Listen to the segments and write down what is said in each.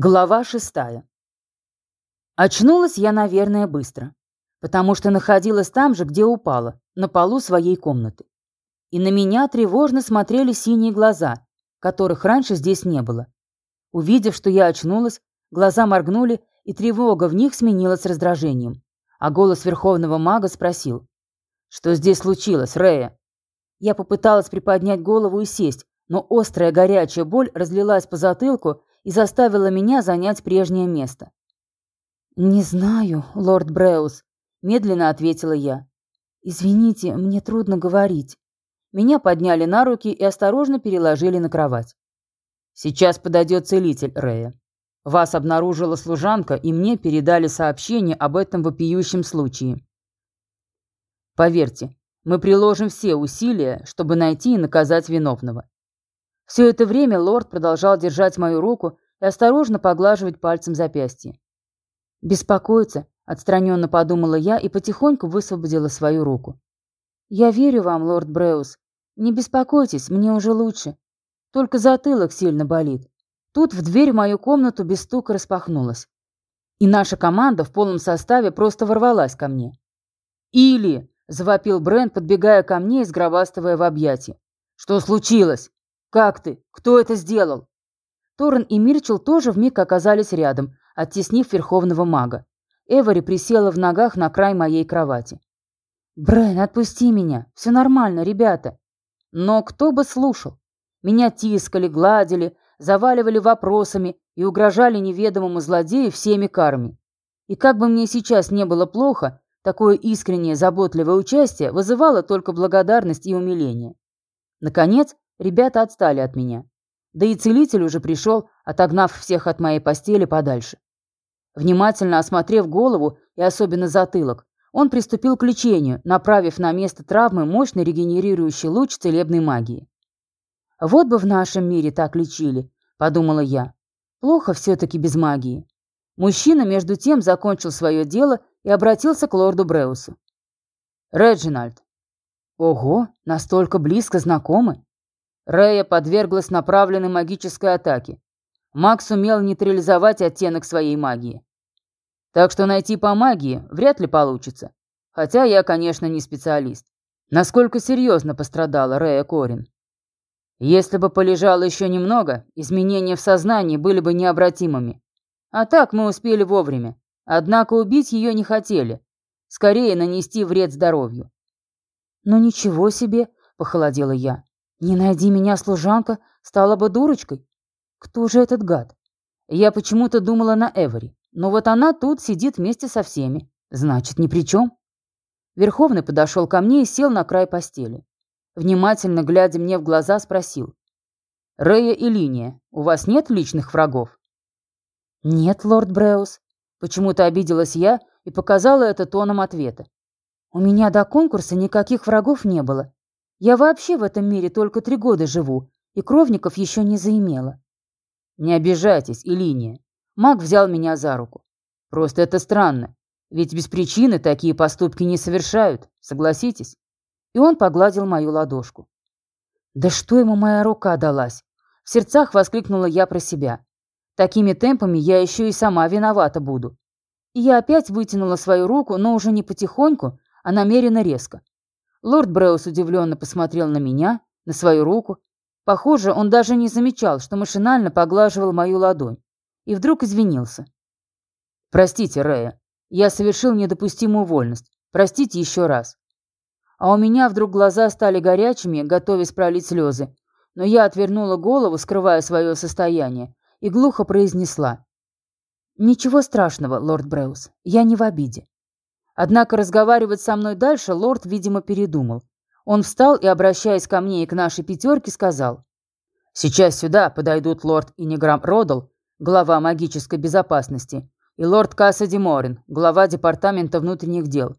Глава шестая. Очнулась я, наверное, быстро, потому что находилась там же, где упала, на полу своей комнаты. И на меня тревожно смотрели синие глаза, которых раньше здесь не было. Увидев, что я очнулась, глаза моргнули, и тревога в них сменилась раздражением. А голос верховного мага спросил, «Что здесь случилось, Рея?» Я попыталась приподнять голову и сесть, но острая горячая боль разлилась по затылку и заставила меня занять прежнее место. «Не знаю, лорд Бреус», — медленно ответила я. «Извините, мне трудно говорить». Меня подняли на руки и осторожно переложили на кровать. «Сейчас подойдет целитель, Рея. Вас обнаружила служанка, и мне передали сообщение об этом вопиющем случае. Поверьте, мы приложим все усилия, чтобы найти и наказать виновного. Все это время лорд продолжал держать мою руку и осторожно поглаживать пальцем запястье. «Беспокоиться», — отстраненно подумала я и потихоньку высвободила свою руку. «Я верю вам, лорд Бреус. Не беспокойтесь, мне уже лучше. Только затылок сильно болит». Тут в дверь в мою комнату без стука распахнулась. И наша команда в полном составе просто ворвалась ко мне. «Или!» — завопил Брент, подбегая ко мне и сгробастывая в объятия. «Что случилось?» «Как ты? Кто это сделал?» Торрен и Мирчел тоже вмиг оказались рядом, оттеснив верховного мага. Эвори присела в ногах на край моей кровати. «Брэн, отпусти меня. Все нормально, ребята». Но кто бы слушал? Меня тискали, гладили, заваливали вопросами и угрожали неведомому злодею всеми карами. И как бы мне сейчас не было плохо, такое искреннее, заботливое участие вызывало только благодарность и умиление. Наконец, Ребята отстали от меня. Да и целитель уже пришел, отогнав всех от моей постели подальше. Внимательно осмотрев голову и особенно затылок, он приступил к лечению, направив на место травмы мощный регенерирующий луч целебной магии. «Вот бы в нашем мире так лечили», — подумала я. «Плохо все-таки без магии». Мужчина, между тем, закончил свое дело и обратился к лорду Бреусу. «Реджинальд». «Ого, настолько близко знакомы?» Рея подверглась направленной магической атаке. Маг сумел нейтрализовать оттенок своей магии. Так что найти по магии вряд ли получится. Хотя я, конечно, не специалист. Насколько серьезно пострадала Рея Корин? Если бы полежала еще немного, изменения в сознании были бы необратимыми. А так мы успели вовремя. Однако убить ее не хотели. Скорее нанести вред здоровью. «Ну ничего себе!» – похолодела я. Не найди меня, служанка, стала бы дурочкой. Кто же этот гад? Я почему-то думала на Эвери, но вот она тут сидит вместе со всеми. Значит, ни при чем. Верховный подошел ко мне и сел на край постели. Внимательно глядя мне в глаза, спросил. «Рея и Линия, у вас нет личных врагов?» «Нет, лорд Бреус». Почему-то обиделась я и показала это тоном ответа. «У меня до конкурса никаких врагов не было. Я вообще в этом мире только три года живу, и кровников еще не заимела. Не обижайтесь, Илиния. Маг взял меня за руку. Просто это странно. Ведь без причины такие поступки не совершают, согласитесь? И он погладил мою ладошку. Да что ему моя рука далась? В сердцах воскликнула я про себя. Такими темпами я еще и сама виновата буду. И я опять вытянула свою руку, но уже не потихоньку, а намеренно резко. Лорд Бреус удивленно посмотрел на меня, на свою руку. Похоже, он даже не замечал, что машинально поглаживал мою ладонь. И вдруг извинился. «Простите, Рея, я совершил недопустимую вольность. Простите еще раз». А у меня вдруг глаза стали горячими, готовясь пролить слезы. Но я отвернула голову, скрывая свое состояние, и глухо произнесла. «Ничего страшного, лорд Бреус, я не в обиде. Однако разговаривать со мной дальше лорд, видимо, передумал. Он встал и, обращаясь ко мне и к нашей пятерке, сказал. «Сейчас сюда подойдут лорд Инеграм Родл, глава магической безопасности, и лорд Кассади Морин, глава департамента внутренних дел.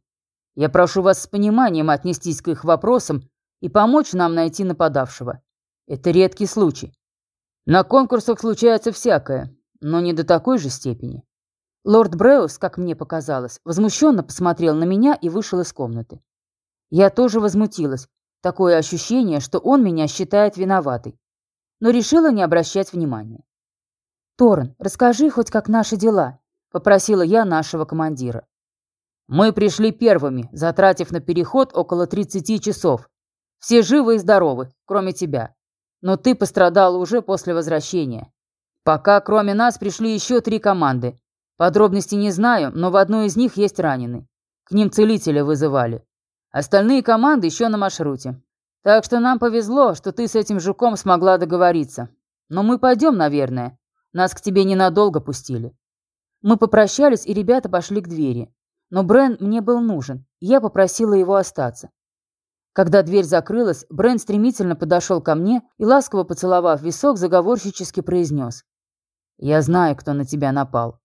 Я прошу вас с пониманием отнестись к их вопросам и помочь нам найти нападавшего. Это редкий случай. На конкурсах случается всякое, но не до такой же степени. Лорд Бреус, как мне показалось, возмущенно посмотрел на меня и вышел из комнаты. Я тоже возмутилась. Такое ощущение, что он меня считает виноватой. Но решила не обращать внимания. «Торн, расскажи хоть, как наши дела», — попросила я нашего командира. «Мы пришли первыми, затратив на переход около 30 часов. Все живы и здоровы, кроме тебя. Но ты пострадал уже после возвращения. Пока кроме нас пришли еще три команды. Подробностей не знаю, но в одной из них есть раненый. К ним целителя вызывали. Остальные команды еще на маршруте. Так что нам повезло, что ты с этим жуком смогла договориться. Но мы пойдем, наверное. Нас к тебе ненадолго пустили. Мы попрощались, и ребята пошли к двери. Но Брен мне был нужен, и я попросила его остаться. Когда дверь закрылась, Брен стремительно подошел ко мне и, ласково поцеловав висок, заговорщически произнес. «Я знаю, кто на тебя напал».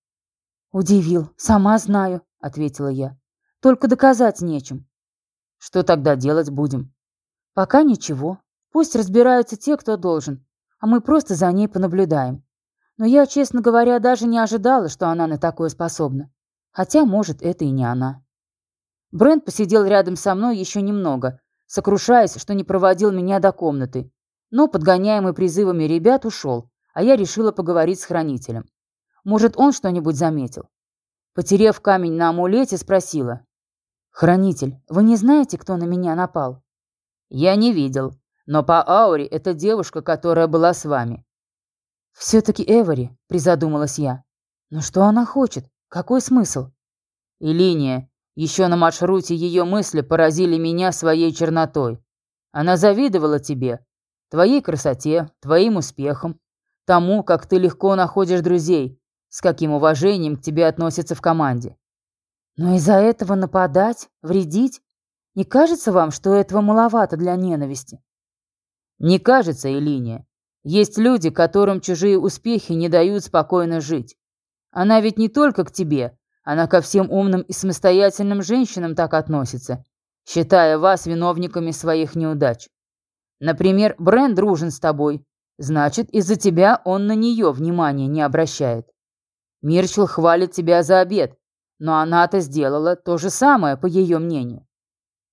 «Удивил. Сама знаю», — ответила я. «Только доказать нечем». «Что тогда делать будем?» «Пока ничего. Пусть разбираются те, кто должен, а мы просто за ней понаблюдаем. Но я, честно говоря, даже не ожидала, что она на такое способна. Хотя, может, это и не она». Брент посидел рядом со мной еще немного, сокрушаясь, что не проводил меня до комнаты. Но, подгоняемый призывами ребят, ушел, а я решила поговорить с хранителем. Может, он что-нибудь заметил. Потерев камень на амулете, спросила. «Хранитель, вы не знаете, кто на меня напал?» «Я не видел, но по ауре это девушка, которая была с вами». «Все-таки Эвори», — призадумалась я. «Но что она хочет? Какой смысл?» «И линия. Еще на маршруте ее мысли поразили меня своей чернотой. Она завидовала тебе, твоей красоте, твоим успехам, тому, как ты легко находишь друзей, с каким уважением к тебе относятся в команде. Но из-за этого нападать, вредить? Не кажется вам, что этого маловато для ненависти? Не кажется, Элиния. Есть люди, которым чужие успехи не дают спокойно жить. Она ведь не только к тебе, она ко всем умным и самостоятельным женщинам так относится, считая вас виновниками своих неудач. Например, Брэн дружен с тобой, значит, из-за тебя он на нее внимания не обращает. Мирчел хвалит тебя за обед, но она-то сделала то же самое, по ее мнению.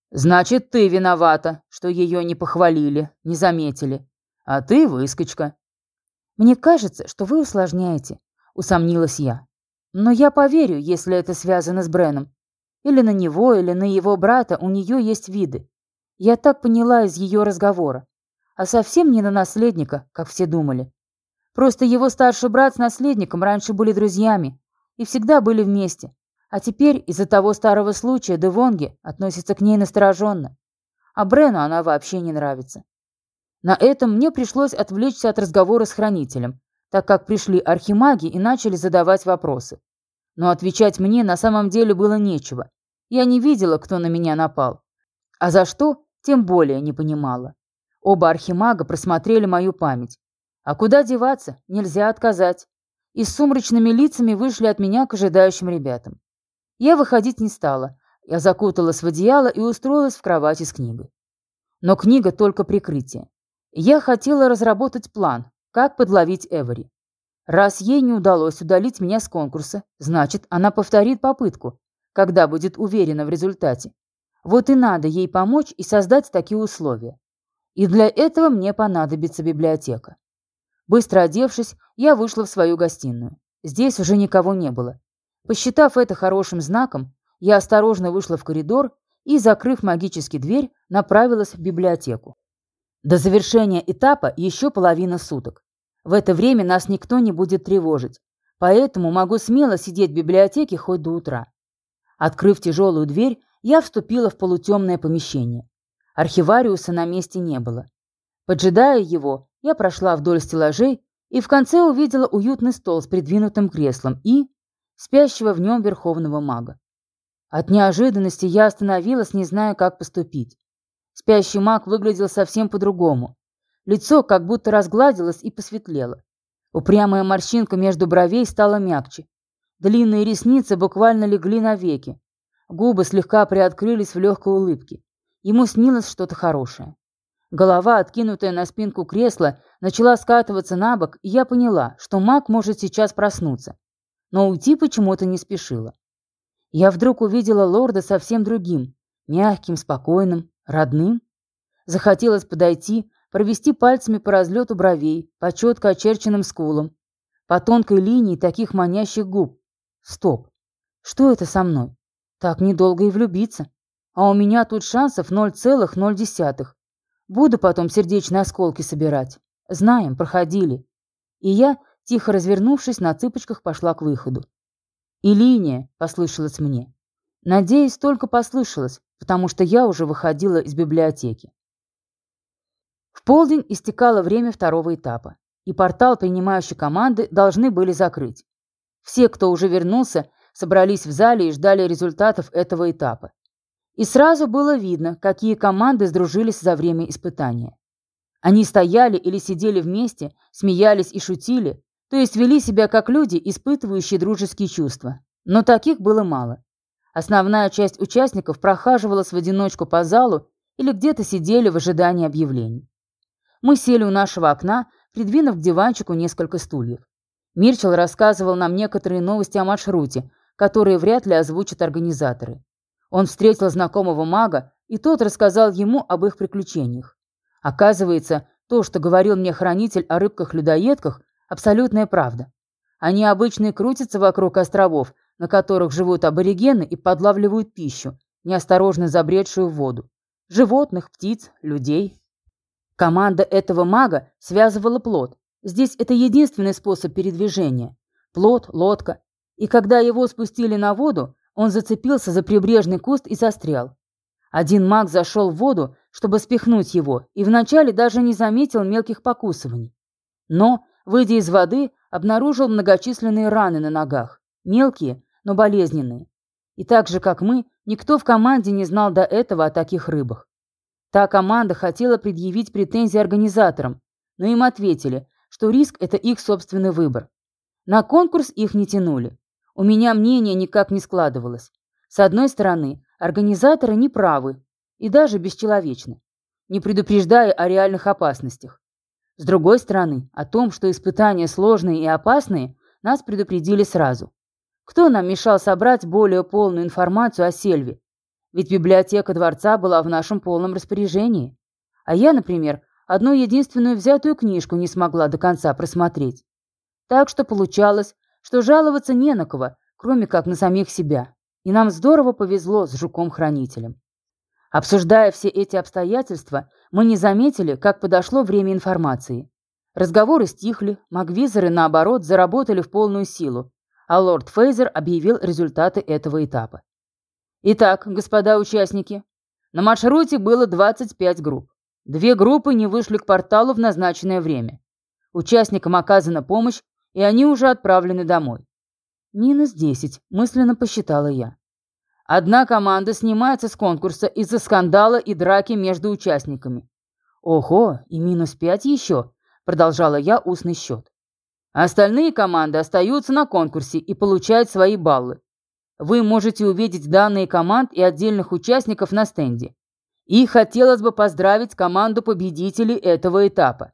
Значит, ты виновата, что ее не похвалили, не заметили. А ты выскочка. Мне кажется, что вы усложняете, усомнилась я. Но я поверю, если это связано с Бреном. Или на него, или на его брата у нее есть виды. Я так поняла из ее разговора. А совсем не на наследника, как все думали. Просто его старший брат с наследником раньше были друзьями и всегда были вместе. А теперь из-за того старого случая Девонги относится к ней настороженно. А Брену она вообще не нравится. На этом мне пришлось отвлечься от разговора с хранителем, так как пришли архимаги и начали задавать вопросы. Но отвечать мне на самом деле было нечего. Я не видела, кто на меня напал. А за что, тем более не понимала. Оба архимага просмотрели мою память. А куда деваться, нельзя отказать. И с сумрачными лицами вышли от меня к ожидающим ребятам. Я выходить не стала. Я закуталась в одеяло и устроилась в кровати с книгой. Но книга только прикрытие. Я хотела разработать план, как подловить Эвери? Раз ей не удалось удалить меня с конкурса, значит, она повторит попытку, когда будет уверена в результате. Вот и надо ей помочь и создать такие условия. И для этого мне понадобится библиотека. Быстро одевшись, я вышла в свою гостиную. Здесь уже никого не было. Посчитав это хорошим знаком, я осторожно вышла в коридор и, закрыв магически дверь, направилась в библиотеку. До завершения этапа еще половина суток. В это время нас никто не будет тревожить, поэтому могу смело сидеть в библиотеке хоть до утра. Открыв тяжелую дверь, я вступила в полутемное помещение. Архивариуса на месте не было. Поджидая его, я прошла вдоль стеллажей и в конце увидела уютный стол с придвинутым креслом и спящего в нем верховного мага. От неожиданности я остановилась, не зная, как поступить. Спящий маг выглядел совсем по-другому. Лицо как будто разгладилось и посветлело. Упрямая морщинка между бровей стала мягче. Длинные ресницы буквально легли на веки. Губы слегка приоткрылись в легкой улыбке. Ему снилось что-то хорошее. Голова, откинутая на спинку кресла, начала скатываться на бок, и я поняла, что маг может сейчас проснуться. Но уйти почему-то не спешила. Я вдруг увидела лорда совсем другим, мягким, спокойным, Родным? Захотелось подойти, провести пальцами по разлету бровей, по четко очерченным скулам, по тонкой линии таких манящих губ. Стоп. Что это со мной? Так недолго и влюбиться. А у меня тут шансов 0,0. Буду потом сердечные осколки собирать. Знаем, проходили. И я, тихо развернувшись, на цыпочках пошла к выходу. «И линия», — послышалось мне. Надеюсь, только послышалось, потому что я уже выходила из библиотеки. В полдень истекало время второго этапа, и портал принимающей команды должны были закрыть. Все, кто уже вернулся, собрались в зале и ждали результатов этого этапа. И сразу было видно, какие команды сдружились за время испытания. Они стояли или сидели вместе, смеялись и шутили, то есть вели себя как люди, испытывающие дружеские чувства. Но таких было мало. Основная часть участников прохаживалась в одиночку по залу или где-то сидели в ожидании объявлений. Мы сели у нашего окна, придвинув к диванчику несколько стульев. Мирчел рассказывал нам некоторые новости о маршруте, которые вряд ли озвучат организаторы. Он встретил знакомого мага, и тот рассказал ему об их приключениях. Оказывается, то, что говорил мне хранитель о рыбках-людоедках, абсолютная правда. Они обычно крутятся вокруг островов, на которых живут аборигены и подлавливают пищу, неосторожно забредшую в воду. Животных, птиц, людей. Команда этого мага связывала плод. Здесь это единственный способ передвижения. Плод, лодка. И когда его спустили на воду, он зацепился за прибрежный куст и застрял. Один маг зашел в воду, чтобы спихнуть его, и вначале даже не заметил мелких покусываний. Но, выйдя из воды, обнаружил многочисленные раны на ногах. Мелкие, но болезненные. И так же, как мы, никто в команде не знал до этого о таких рыбах. Та команда хотела предъявить претензии организаторам, но им ответили, что риск – это их собственный выбор. На конкурс их не тянули. У меня мнение никак не складывалось. С одной стороны, организаторы неправы и даже бесчеловечны, не предупреждая о реальных опасностях. С другой стороны, о том, что испытания сложные и опасные, нас предупредили сразу. Кто нам мешал собрать более полную информацию о Сельве? Ведь библиотека дворца была в нашем полном распоряжении. А я, например, одну единственную взятую книжку не смогла до конца просмотреть. Так что получалось, что жаловаться не на кого, кроме как на самих себя. И нам здорово повезло с жуком-хранителем. Обсуждая все эти обстоятельства, мы не заметили, как подошло время информации. Разговоры стихли, магвизоры, наоборот, заработали в полную силу, а лорд Фейзер объявил результаты этого этапа. Итак, господа участники, на маршруте было 25 групп. Две группы не вышли к порталу в назначенное время. Участникам оказана помощь, и они уже отправлены домой. Минус 10, мысленно посчитала я. Одна команда снимается с конкурса из-за скандала и драки между участниками. Ого, и минус 5 еще, продолжала я устный счет. Остальные команды остаются на конкурсе и получают свои баллы. Вы можете увидеть данные команд и отдельных участников на стенде. И хотелось бы поздравить команду победителей этого этапа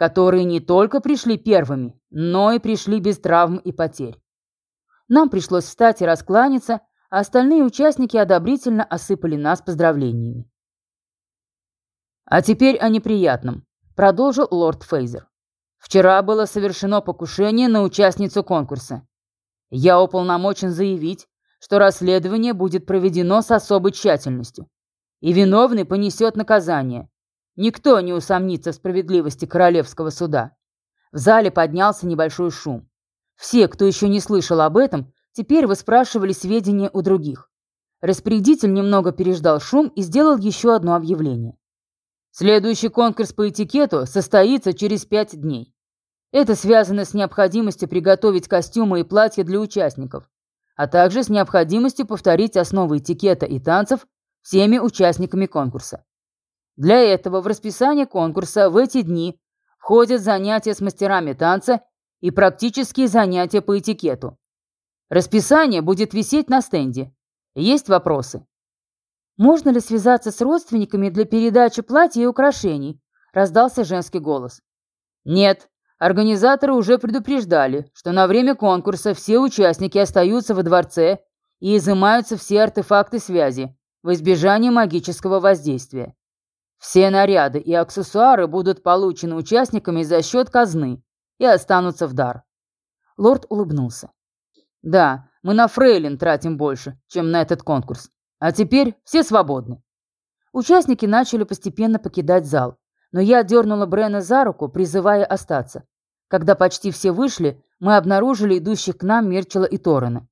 которые не только пришли первыми, но и пришли без травм и потерь. Нам пришлось встать и раскланяться, а остальные участники одобрительно осыпали нас поздравлениями. «А теперь о неприятном», — продолжил лорд Фейзер. «Вчера было совершено покушение на участницу конкурса. Я уполномочен заявить, что расследование будет проведено с особой тщательностью, и виновный понесет наказание, Никто не усомнится в справедливости королевского суда. В зале поднялся небольшой шум. Все, кто еще не слышал об этом, теперь выспрашивали сведения у других. Распорядитель немного переждал шум и сделал еще одно объявление. Следующий конкурс по этикету состоится через пять дней. Это связано с необходимостью приготовить костюмы и платья для участников, а также с необходимостью повторить основы этикета и танцев всеми участниками конкурса. Для этого в расписание конкурса в эти дни входят занятия с мастерами танца и практические занятия по этикету. Расписание будет висеть на стенде. Есть вопросы? Можно ли связаться с родственниками для передачи платья и украшений? Раздался женский голос. Нет, организаторы уже предупреждали, что на время конкурса все участники остаются во дворце и изымаются все артефакты связи в избежание магического воздействия. Все наряды и аксессуары будут получены участниками за счет казны и останутся в дар. Лорд улыбнулся. Да, мы на фрейлин тратим больше, чем на этот конкурс. А теперь все свободны. Участники начали постепенно покидать зал, но я дернула Брена за руку, призывая остаться. Когда почти все вышли, мы обнаружили идущих к нам Мирчела и Торрена.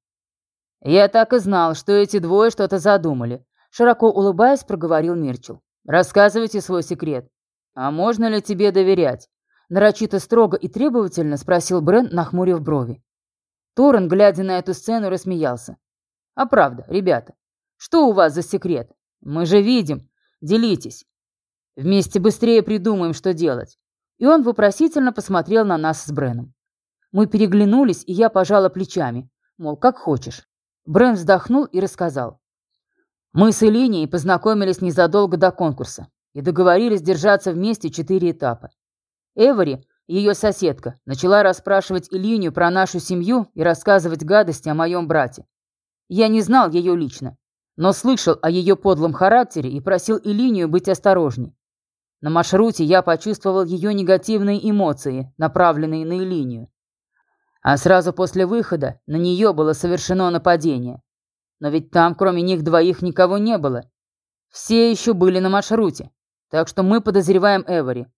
«Я так и знал, что эти двое что-то задумали», — широко улыбаясь, проговорил Мирчел. «Рассказывайте свой секрет. А можно ли тебе доверять?» Нарочито строго и требовательно спросил Брен, нахмурив брови. Торрен, глядя на эту сцену, рассмеялся. «А правда, ребята, что у вас за секрет? Мы же видим. Делитесь. Вместе быстрее придумаем, что делать». И он вопросительно посмотрел на нас с Бреном. Мы переглянулись, и я пожала плечами, мол, как хочешь. Брэн вздохнул и рассказал. Мы с Элинией познакомились незадолго до конкурса и договорились держаться вместе четыре этапа. Эвери, ее соседка, начала расспрашивать Илинию про нашу семью и рассказывать гадости о моем брате. Я не знал ее лично, но слышал о ее подлом характере и просил Илинию быть осторожней. На маршруте я почувствовал ее негативные эмоции, направленные на Илинию. А сразу после выхода на нее было совершено нападение. Но ведь там, кроме них двоих, никого не было. Все еще были на маршруте, так что мы подозреваем Эвери.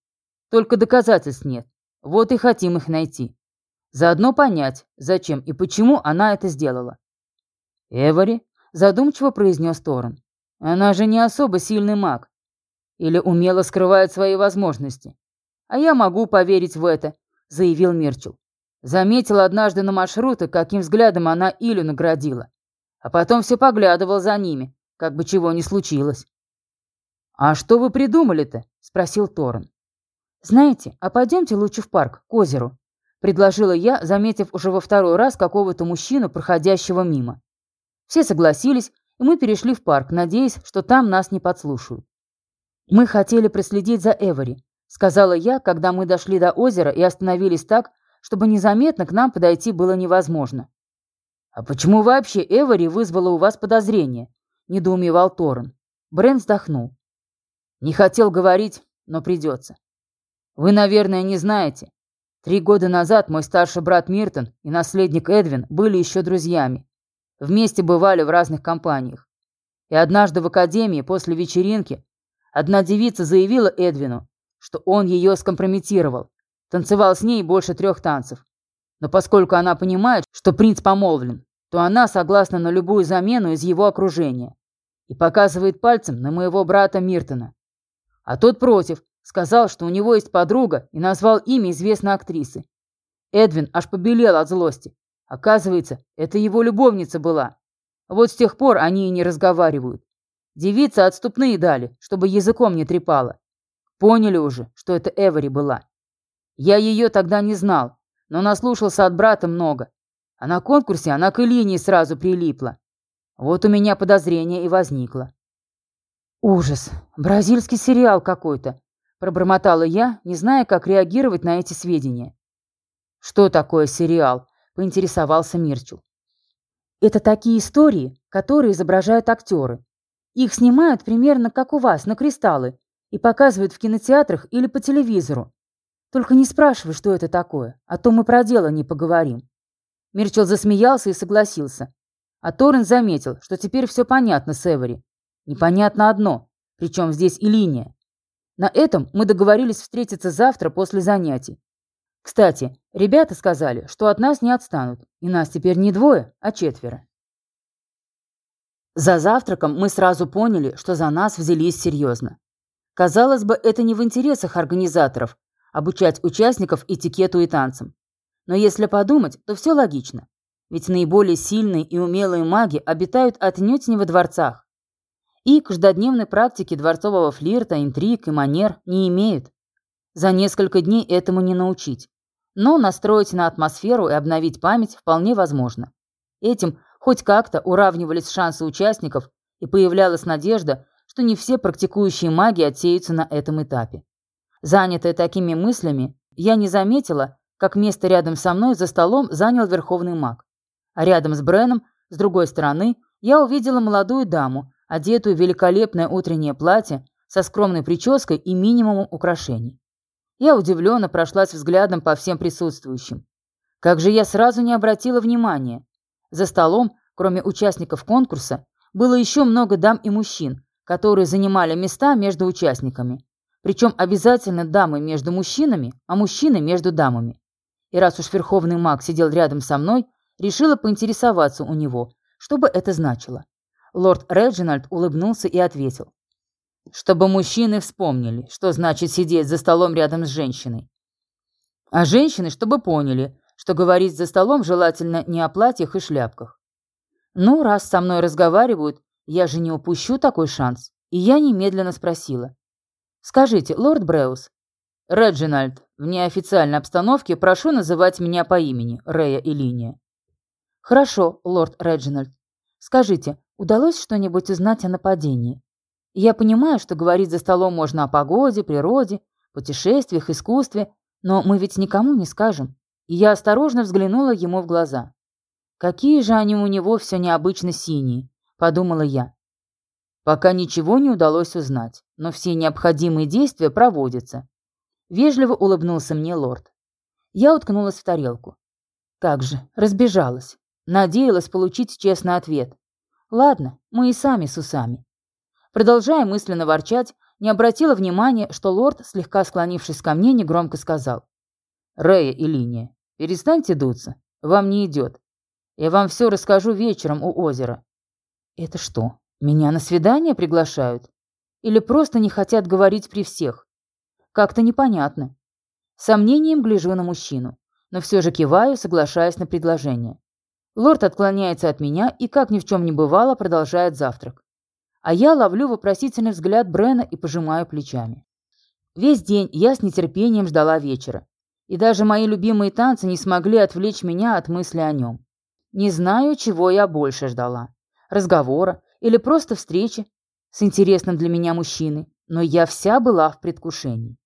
Только доказательств нет. Вот и хотим их найти. Заодно понять, зачем и почему она это сделала. «Эвери?» – задумчиво произнес Торрен. «Она же не особо сильный маг. Или умело скрывает свои возможности. А я могу поверить в это», – заявил Мирчел. Заметил однажды на маршруте, каким взглядом она Илю наградила. А потом все поглядывал за ними, как бы чего ни случилось. «А что вы придумали-то?» – спросил Торрен. «Знаете, а пойдемте лучше в парк, к озеру», – предложила я, заметив уже во второй раз какого-то мужчину, проходящего мимо. Все согласились, и мы перешли в парк, надеясь, что там нас не подслушают. «Мы хотели проследить за Эвери», – сказала я, когда мы дошли до озера и остановились так, чтобы незаметно к нам подойти было невозможно. «А почему вообще Эвери вызвала у вас подозрение?» – недоумевал Торрен. Брент вздохнул. «Не хотел говорить, но придется. Вы, наверное, не знаете. Три года назад мой старший брат Миртон и наследник Эдвин были еще друзьями. Вместе бывали в разных компаниях. И однажды в академии после вечеринки одна девица заявила Эдвину, что он ее скомпрометировал, Танцевал с ней больше трех танцев. Но поскольку она понимает, что принц помолвлен, то она согласна на любую замену из его окружения и показывает пальцем на моего брата Миртона. А тот против, сказал, что у него есть подруга и назвал имя известной актрисы. Эдвин аж побелел от злости. Оказывается, это его любовница была. Вот с тех пор они и не разговаривают. Девица отступные дали, чтобы языком не трепала. Поняли уже, что это Эвери была. Я ее тогда не знал, но наслушался от брата много. А на конкурсе она к Ильине сразу прилипла. Вот у меня подозрение и возникло. «Ужас! Бразильский сериал какой-то!» Пробормотала я, не зная, как реагировать на эти сведения. «Что такое сериал?» – поинтересовался Мирчул. «Это такие истории, которые изображают актеры. Их снимают примерно как у вас, на кристаллы, и показывают в кинотеатрах или по телевизору. Только не спрашивай, что это такое, а то мы про дело не поговорим». Мирчел засмеялся и согласился. А Торрен заметил, что теперь все понятно с Эвери. Непонятно одно, причем здесь и линия. На этом мы договорились встретиться завтра после занятий. Кстати, ребята сказали, что от нас не отстанут, и нас теперь не двое, а четверо. За завтраком мы сразу поняли, что за нас взялись серьезно. Казалось бы, это не в интересах организаторов, обучать участников этикету и танцам. Но если подумать, то все логично. Ведь наиболее сильные и умелые маги обитают отнюдь не во дворцах. И каждодневной практики дворцового флирта, интриг и манер не имеют. За несколько дней этому не научить. Но настроить на атмосферу и обновить память вполне возможно. Этим хоть как-то уравнивались шансы участников и появлялась надежда, что не все практикующие маги отсеются на этом этапе. Занятая такими мыслями, я не заметила, как место рядом со мной за столом занял верховный маг. А рядом с Бреном, с другой стороны, я увидела молодую даму, одетую в великолепное утреннее платье со скромной прической и минимумом украшений. Я удивленно прошлась взглядом по всем присутствующим. Как же я сразу не обратила внимания. За столом, кроме участников конкурса, было еще много дам и мужчин, которые занимали места между участниками. Причем обязательно дамы между мужчинами, а мужчины между дамами. И раз уж верховный маг сидел рядом со мной, решила поинтересоваться у него, что бы это значило. Лорд Реджинальд улыбнулся и ответил. Чтобы мужчины вспомнили, что значит сидеть за столом рядом с женщиной. А женщины, чтобы поняли, что говорить за столом желательно не о платьях и шляпках. Ну, раз со мной разговаривают, я же не упущу такой шанс. И я немедленно спросила. «Скажите, лорд Бреус?» «Реджинальд, в неофициальной обстановке прошу называть меня по имени, Рея и Линия». «Хорошо, лорд Реджинальд. Скажите, удалось что-нибудь узнать о нападении? Я понимаю, что говорить за столом можно о погоде, природе, путешествиях, искусстве, но мы ведь никому не скажем». И я осторожно взглянула ему в глаза. «Какие же они у него все необычно синие», — подумала я. Пока ничего не удалось узнать, но все необходимые действия проводятся. Вежливо улыбнулся мне лорд. Я уткнулась в тарелку. Как же, разбежалась. Надеялась получить честный ответ. Ладно, мы и сами с усами. Продолжая мысленно ворчать, не обратила внимания, что лорд, слегка склонившись ко мне, негромко сказал. «Рея и Линия, перестаньте дуться. Вам не идет. Я вам все расскажу вечером у озера». «Это что, меня на свидание приглашают? Или просто не хотят говорить при всех? Как-то непонятно. Сомнением гляжу на мужчину, но все же киваю, соглашаясь на предложение. Лорд отклоняется от меня и, как ни в чем не бывало, продолжает завтрак. А я ловлю вопросительный взгляд Брена и пожимаю плечами. Весь день я с нетерпением ждала вечера. И даже мои любимые танцы не смогли отвлечь меня от мысли о нем. Не знаю, чего я больше ждала. Разговора или просто встречи с интересным для меня мужчиной, но я вся была в предвкушении.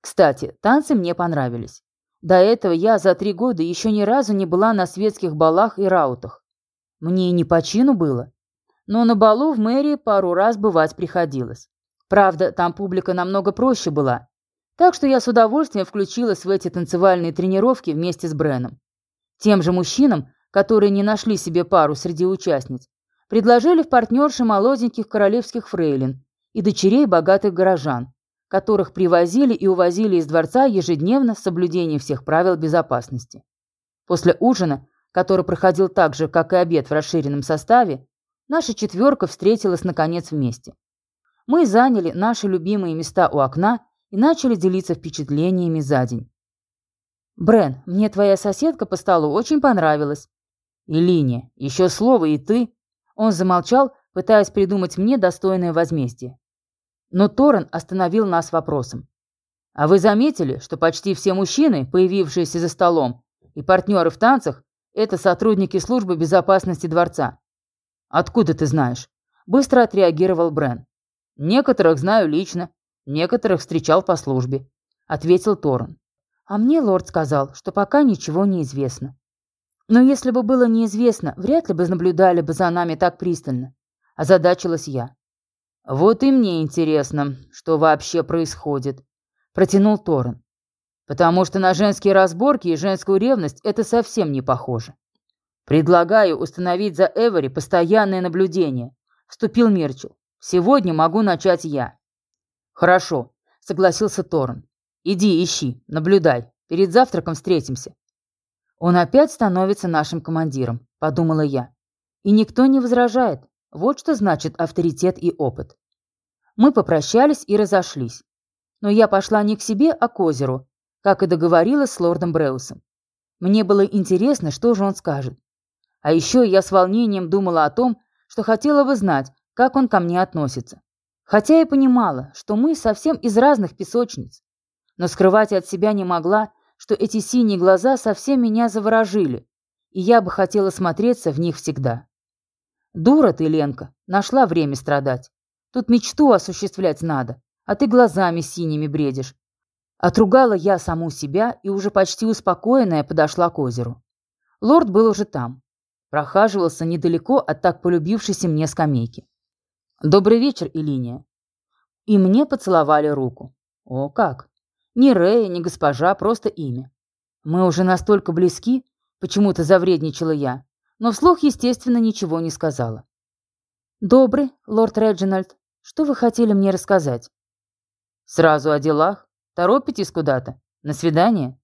Кстати, танцы мне понравились. До этого я за три года еще ни разу не была на светских балах и раутах. Мне и не по чину было. Но на балу в мэрии пару раз бывать приходилось. Правда, там публика намного проще была. Так что я с удовольствием включилась в эти танцевальные тренировки вместе с Бреном. Тем же мужчинам, которые не нашли себе пару среди участниц, предложили в партнерши молоденьких королевских фрейлин и дочерей богатых горожан, которых привозили и увозили из дворца ежедневно с соблюдением всех правил безопасности. После ужина, который проходил так же, как и обед в расширенном составе, наша четверка встретилась наконец вместе. Мы заняли наши любимые места у окна и начали делиться впечатлениями за день. «Брен, мне твоя соседка по столу очень понравилась». «Илине, еще слово и ты...» Он замолчал, пытаясь придумать мне достойное возмездие. Но Торрен остановил нас вопросом. «А вы заметили, что почти все мужчины, появившиеся за столом, и партнеры в танцах, это сотрудники службы безопасности дворца?» «Откуда ты знаешь?» Быстро отреагировал Брен. «Некоторых знаю лично, некоторых встречал по службе», — ответил Торрен. «А мне лорд сказал, что пока ничего не известно». Но если бы было неизвестно, вряд ли бы наблюдали бы за нами так пристально. Озадачилась я. «Вот и мне интересно, что вообще происходит», — протянул Торрен. «Потому что на женские разборки и женскую ревность это совсем не похоже. Предлагаю установить за Эвери постоянное наблюдение», — вступил Мирчел. «Сегодня могу начать я». «Хорошо», — согласился Торрен. «Иди, ищи, наблюдай. Перед завтраком встретимся». «Он опять становится нашим командиром», — подумала я. «И никто не возражает. Вот что значит авторитет и опыт». Мы попрощались и разошлись. Но я пошла не к себе, а к озеру, как и договорилась с лордом Бреусом. Мне было интересно, что же он скажет. А еще я с волнением думала о том, что хотела бы знать, как он ко мне относится. Хотя я понимала, что мы совсем из разных песочниц. Но скрывать от себя не могла что эти синие глаза совсем меня заворожили, и я бы хотела смотреться в них всегда. Дура ты, Ленка, нашла время страдать. Тут мечту осуществлять надо, а ты глазами синими бредишь. Отругала я саму себя и уже почти успокоенная подошла к озеру. Лорд был уже там. Прохаживался недалеко от так полюбившейся мне скамейки. «Добрый вечер, Илиния». И мне поцеловали руку. О, как! Ни Рея, ни госпожа, просто имя. Мы уже настолько близки, почему-то завредничала я, но вслух, естественно, ничего не сказала. «Добрый, лорд Реджинальд, что вы хотели мне рассказать?» «Сразу о делах? Торопитесь куда-то? На свидание?»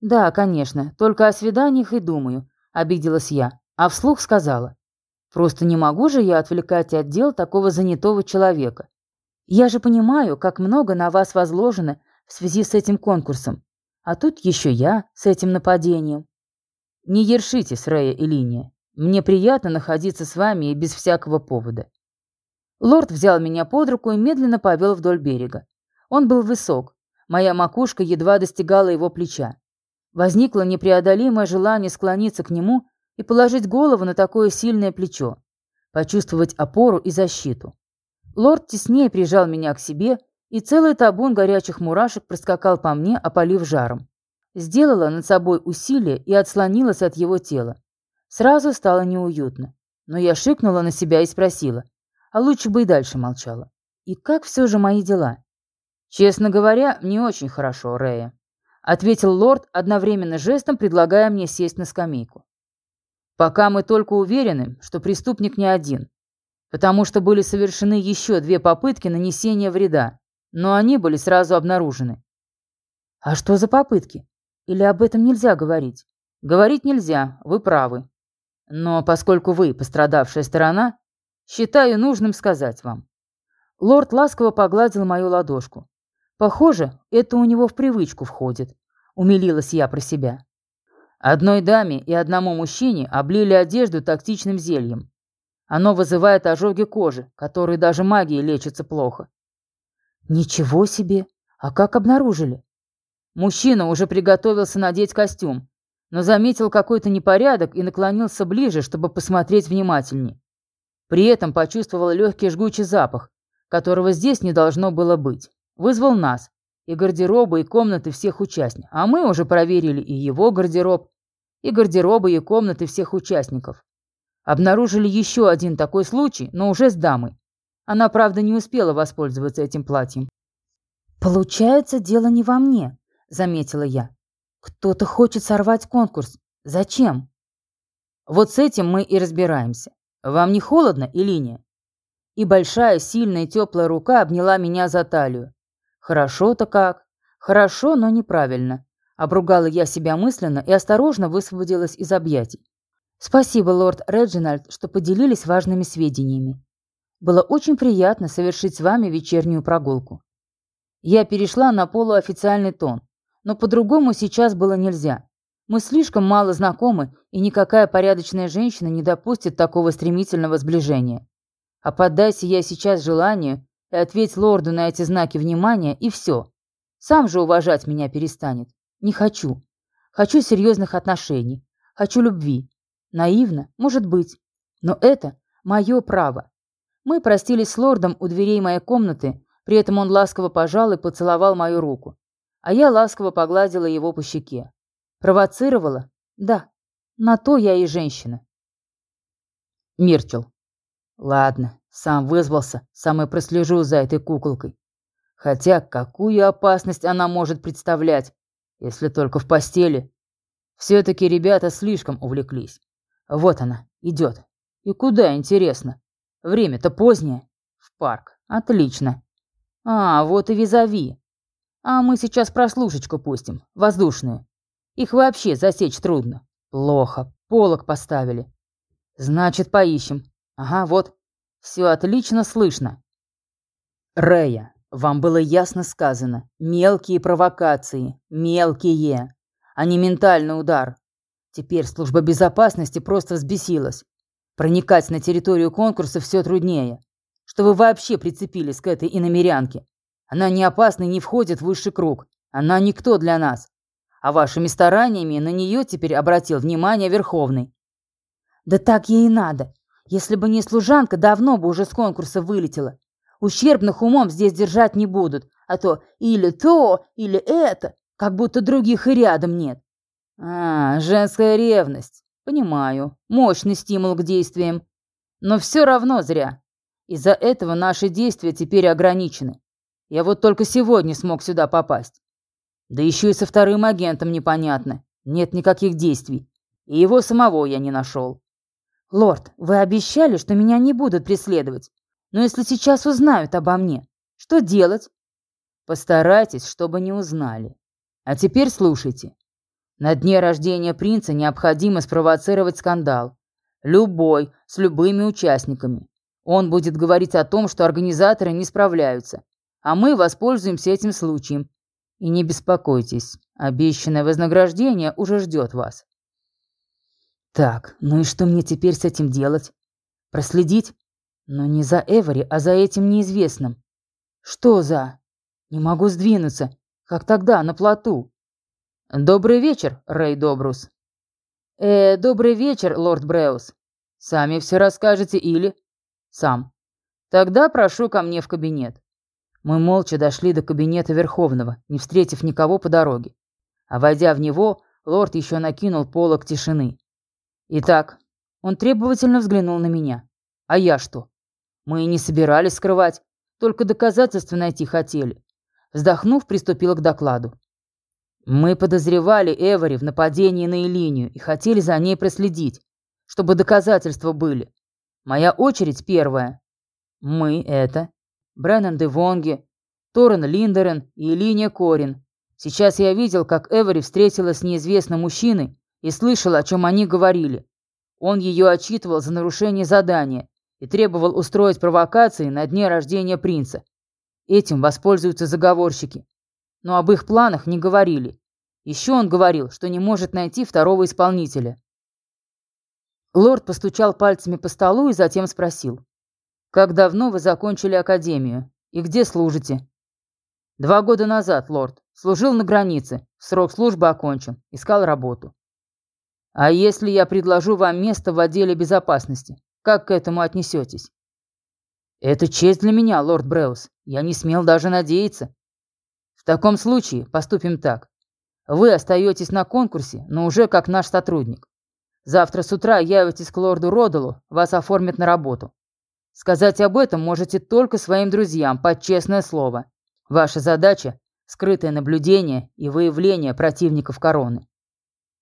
«Да, конечно, только о свиданиях и думаю», — обиделась я, а вслух сказала. «Просто не могу же я отвлекать от дел такого занятого человека. Я же понимаю, как много на вас возложено в связи с этим конкурсом. А тут еще я с этим нападением. Не ершитесь, Рея и Линия. Мне приятно находиться с вами и без всякого повода. Лорд взял меня под руку и медленно повел вдоль берега. Он был высок. Моя макушка едва достигала его плеча. Возникло непреодолимое желание склониться к нему и положить голову на такое сильное плечо, почувствовать опору и защиту. Лорд теснее прижал меня к себе, и целый табун горячих мурашек проскакал по мне, опалив жаром. Сделала над собой усилие и отслонилась от его тела. Сразу стало неуютно, но я шикнула на себя и спросила, а лучше бы и дальше молчала. И как все же мои дела? Честно говоря, не очень хорошо, Рея, ответил лорд, одновременно жестом предлагая мне сесть на скамейку. Пока мы только уверены, что преступник не один, потому что были совершены еще две попытки нанесения вреда, но они были сразу обнаружены. А что за попытки? Или об этом нельзя говорить? Говорить нельзя, вы правы. Но поскольку вы пострадавшая сторона, считаю нужным сказать вам. Лорд ласково погладил мою ладошку. Похоже, это у него в привычку входит. Умилилась я про себя. Одной даме и одному мужчине облили одежду тактичным зельем. Оно вызывает ожоги кожи, которые даже магией лечатся плохо. Ничего себе! А как обнаружили? Мужчина уже приготовился надеть костюм, но заметил какой-то непорядок и наклонился ближе, чтобы посмотреть внимательнее. При этом почувствовал легкий жгучий запах, которого здесь не должно было быть. Вызвал нас, и гардеробы, и комнаты всех участников. А мы уже проверили и его гардероб, и гардеробы, и комнаты всех участников. Обнаружили еще один такой случай, но уже с дамой. Она, правда, не успела воспользоваться этим платьем. «Получается, дело не во мне», — заметила я. «Кто-то хочет сорвать конкурс. Зачем?» «Вот с этим мы и разбираемся. Вам не холодно, Илиния?» И большая, сильная, теплая рука обняла меня за талию. «Хорошо-то как. Хорошо, но неправильно». Обругала я себя мысленно и осторожно высвободилась из объятий. Спасибо, лорд Реджинальд, что поделились важными сведениями. Было очень приятно совершить с вами вечернюю прогулку. Я перешла на полуофициальный тон, но по-другому сейчас было нельзя. Мы слишком мало знакомы, и никакая порядочная женщина не допустит такого стремительного сближения. А поддайся я сейчас желанию и ответь лорду на эти знаки внимания, и все. Сам же уважать меня перестанет. Не хочу. Хочу серьезных отношений. Хочу любви. Наивно, может быть. Но это мое право. Мы простились с лордом у дверей моей комнаты, при этом он ласково пожал и поцеловал мою руку. А я ласково погладила его по щеке. Провоцировала? Да. На то я и женщина. Мирчел. Ладно, сам вызвался, сам и прослежу за этой куколкой. Хотя какую опасность она может представлять, если только в постели. Все-таки ребята слишком увлеклись. Вот она, идет. И куда, интересно? Время-то позднее. В парк. Отлично. А, вот и визави. А мы сейчас прослушечку пустим, воздушную. Их вообще засечь трудно. Плохо, полок поставили. Значит, поищем. Ага, вот. Все отлично слышно. Рея, вам было ясно сказано. Мелкие провокации. Мелкие. А не ментальный удар. Теперь служба безопасности просто взбесилась. Проникать на территорию конкурса все труднее. Что вы вообще прицепились к этой иномерянке? Она не опасна и не входит в высший круг. Она никто для нас. А вашими стараниями на нее теперь обратил внимание Верховный. Да так ей и надо. Если бы не служанка, давно бы уже с конкурса вылетела. Ущербных умом здесь держать не будут, а то или то, или это, как будто других и рядом нет. А, женская ревность. Понимаю. Мощный стимул к действиям. Но все равно зря. Из-за этого наши действия теперь ограничены. Я вот только сегодня смог сюда попасть. Да еще и со вторым агентом непонятно. Нет никаких действий. И его самого я не нашел. Лорд, вы обещали, что меня не будут преследовать. Но если сейчас узнают обо мне, что делать? Постарайтесь, чтобы не узнали. А теперь слушайте. На дне рождения принца необходимо спровоцировать скандал. Любой, с любыми участниками. Он будет говорить о том, что организаторы не справляются. А мы воспользуемся этим случаем. И не беспокойтесь, обещанное вознаграждение уже ждет вас. Так, ну и что мне теперь с этим делать? Проследить? Но не за Эвери, а за этим неизвестным. Что за... Не могу сдвинуться, как тогда, на плоту. Добрый вечер, Рэй Добрус. Э, добрый вечер, лорд Бреус. Сами все расскажете или... Сам. Тогда прошу ко мне в кабинет. Мы молча дошли до кабинета Верховного, не встретив никого по дороге. А войдя в него, лорд еще накинул полог тишины. Итак, он требовательно взглянул на меня. А я что? Мы и не собирались скрывать, только доказательства найти хотели. Вздохнув, приступила к докладу. Мы подозревали Эвери в нападении на Элинию и хотели за ней проследить, чтобы доказательства были. Моя очередь первая. Мы — это Бреннан де Вонги, Торрен Линдерен и Элиния Корин. Сейчас я видел, как Эвери встретилась с неизвестным мужчиной и слышал, о чем они говорили. Он ее отчитывал за нарушение задания и требовал устроить провокации на дне рождения принца. Этим воспользуются заговорщики. Но об их планах не говорили. Еще он говорил, что не может найти второго исполнителя. Лорд постучал пальцами по столу и затем спросил. «Как давно вы закончили академию? И где служите?» «Два года назад, лорд. Служил на границе. Срок службы окончен. Искал работу». «А если я предложу вам место в отделе безопасности, как к этому отнесетесь?» «Это честь для меня, лорд Бреус. Я не смел даже надеяться». «В таком случае поступим так. Вы остаетесь на конкурсе, но уже как наш сотрудник. Завтра с утра явитесь к лорду Родалу, вас оформят на работу. Сказать об этом можете только своим друзьям, под честное слово. Ваша задача – скрытое наблюдение и выявление противников короны.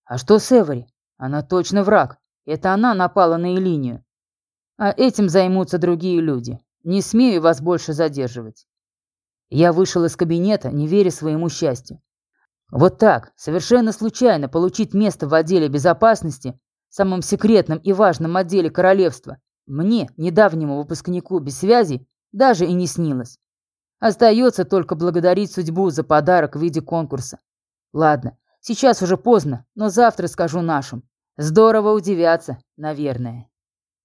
А что с Эвери? Она точно враг. Это она напала на Элинию. А этим займутся другие люди. Не смею вас больше задерживать. Я вышел из кабинета, не веря своему счастью. Вот так, совершенно случайно получить место в отделе безопасности, самом секретном и важном отделе королевства, мне, недавнему выпускнику без связи, даже и не снилось. Остается только благодарить судьбу за подарок в виде конкурса. Ладно, сейчас уже поздно, но завтра скажу нашим. Здорово удивятся, наверное.